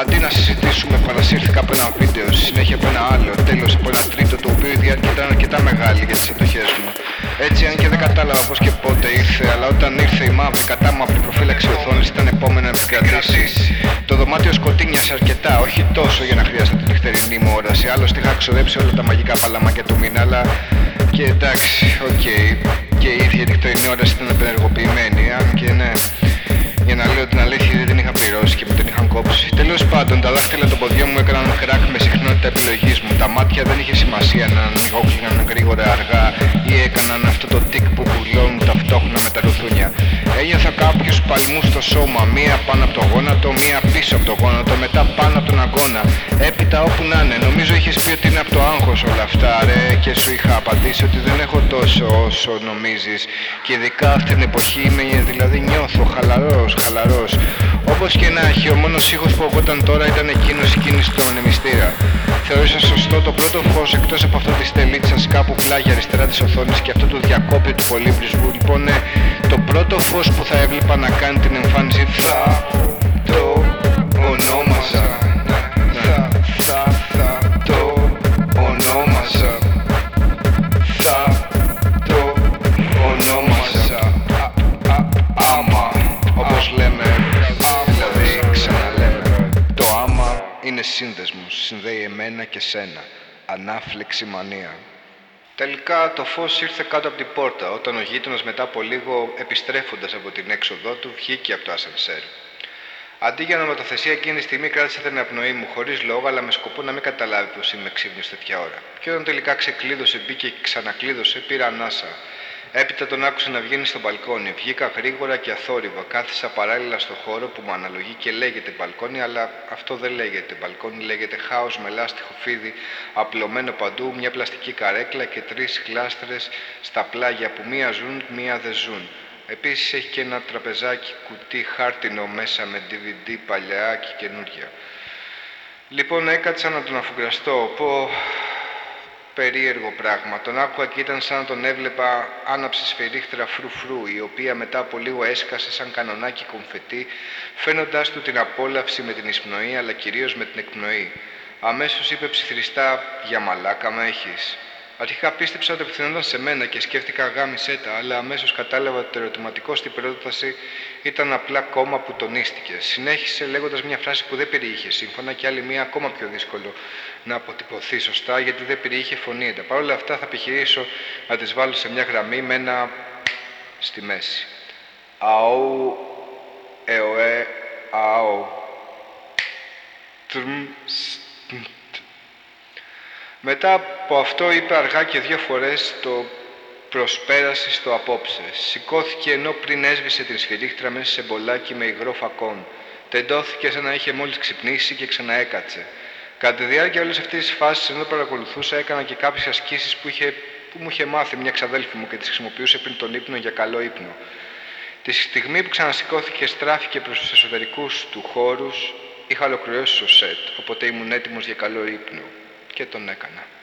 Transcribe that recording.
αντί να συζητήσουμε παρασύρθηκα από ένα βίντεο, στη συνέχεια από ένα άλλο Τέλος από ένα τρίτο το οποίο η διάρκεια ήταν αρκετά μεγάλη για τις αντοχές μου Έτσι αν και δεν κατάλαβα πως και πότε ήρθε Αλλά όταν ήρθε η μαύρη κατάμαυρη προφύλαξη οθόνης ήταν επόμενο να επικρατήσει. Το δωμάτιο σκοτείνιασε αρκετά, όχι τόσο για να χρειάζεται τη νυχτερινή μου όραση. Άλλωστε είχα ξοδέψει όλα τα μαγικά παλαμάκια του μήνα Αλλά και εντάξει, οκ. Και η ίδια η νυχτερινή όραση ήταν απενεργοποιημένη να λέω την αλήθεια δεν την είχα πληρώσει και μου την είχαν κόψει. Τέλος πάντων, τα δάχτυλα των ποδιών μου έκαναν κράκ με συχνότητα επιλογής μου. Τα μάτια δεν είχε σημασία να ανοιγόκλειναν γρήγορα αργά ή έκαναν αυτό το τικ που πουλώνουν ταυτόχρονα με τα ρουθούνια. Ένιωθα κάποιους παλμούς στο σώμα, μία πάνω από το γόνατο, μία πίσω από το γόνατο, μετά πάνω από τον αγώνα. Έπειτα όπου να είναι, νομίζω είχες πει ότι είναι από το άγχος όλα αυτά, ρε, και σου είχα απαντήσει ότι δεν έχω τόσο όσο νομίζεις. Και ειδικά αυτή την εποχή είμαι, δηλαδή νιώθω χαλαρός, χαλαρός. Όπως και να έχει, ο μόνος ήχος που ακόταν τώρα ήταν εκείνος η κίνηση του ανεμιστήρα. Θεώρησα σωστό το πρώτο φως εκτός από αυτό της τελίτσας κάπου πλάγια αριστερά της οθόνης και αυτό του διακόπτη του πολύπρισμου. Λοιπόν, ναι, το πρώτο φως που θα έβλεπα να κάνει την εμφάνιση θα το ονόμαζα. Σύνδεσμος, συνδέει εμένα και σένα. Ανάφλεξη μανία. Τελικά το φως ήρθε κάτω από την πόρτα όταν ο γείτονας μετά από λίγο επιστρέφοντας από την έξοδό του βγήκε από το ασανσέρ. Αντί για νομοτοθεσία εκείνη τη στιγμή κράτησε την απνοή μου χωρίς λόγο, αλλά με σκοπό να μην καταλάβει πως είμαι ξύπνιος τέτοια ώρα. Και όταν τελικά ξεκλείδωσε, μπήκε και ξανακλείδωσε, πήρα ανάσα. Έπειτα τον άκουσα να βγαίνει στο μπαλκόνι. Βγήκα γρήγορα και αθόρυβα. Κάθισα παράλληλα στο χώρο που μου αναλογεί και λέγεται μπαλκόνι, αλλά αυτό δεν λέγεται μπαλκόνι. Λέγεται χάος με λάστιχο φίδι απλωμένο παντού, μια πλαστική καρέκλα και τρεις γλάστρες στα πλάγια που μία ζουν, μία δεν ζουν. Επίσης έχει και ένα τραπεζάκι κουτί χάρτινο μέσα με DVD παλιά και καινούρια. Λοιπόν έκατσα να τον αφουγκραστώ, πω περίεργο πράγμα. Τον άκουγα και ήταν σαν να τον έβλεπα άναψε σφυρίχτρα φρου-φρου, η οποία μετά από λίγο έσκασε σαν κανονάκι κομφετή, φαίνοντάς του την απόλαυση με την εισπνοή, αλλά κυρίως με την εκπνοή. Αμέσως είπε ψιθυριστά «Για μαλάκα με έχεις». Αρχικά πίστεψα ότι απευθυνόταν σε μένα και σκέφτηκα γάμισέ τα, αλλά αμέσως κατάλαβα ότι το ερωτηματικό στην πρόταση ήταν απλά κόμμα που τονίστηκε. Συνέχισε λέγοντας μια φράση που δεν περιείχε σύμφωνα και άλλη μια ακόμα πιο δύσκολο να αποτυπωθεί σωστά γιατί δεν περιείχε φωνήεντα. Παρ' όλα αυτά θα επιχειρήσω να τις βάλω σε μια γραμμή με ένα στη μέση. Αου, εωέ, αου. Τρμ, μετά από αυτό είπε αργά και δύο φορές το προσπέρασες στο απόψε. Σηκώθηκε ενώ πριν έσβησε την σφυρίχτρα μέσα σε μπολάκι με υγρό φακόν. Τεντώθηκε σαν να είχε μόλις ξυπνήσει και ξαναέκατσε. Κατά τη διάρκεια όλης αυτής της φάσης, ενώ παρακολουθούσα, έκανα και κάποιες ασκήσεις που, είχε, που μου είχε μάθει μια ξαδέλφη μου και τις χρησιμοποιούσε πριν τον ύπνο για καλό ύπνο. Τη στιγμή που ξανασηκώθηκε και στράφηκε προς τους εσωτερικούς του χώρους, είχα ολοκληρώσει το σετ, οπότε ήμουν έτοιμος για καλό ύπνο και τον έκανα.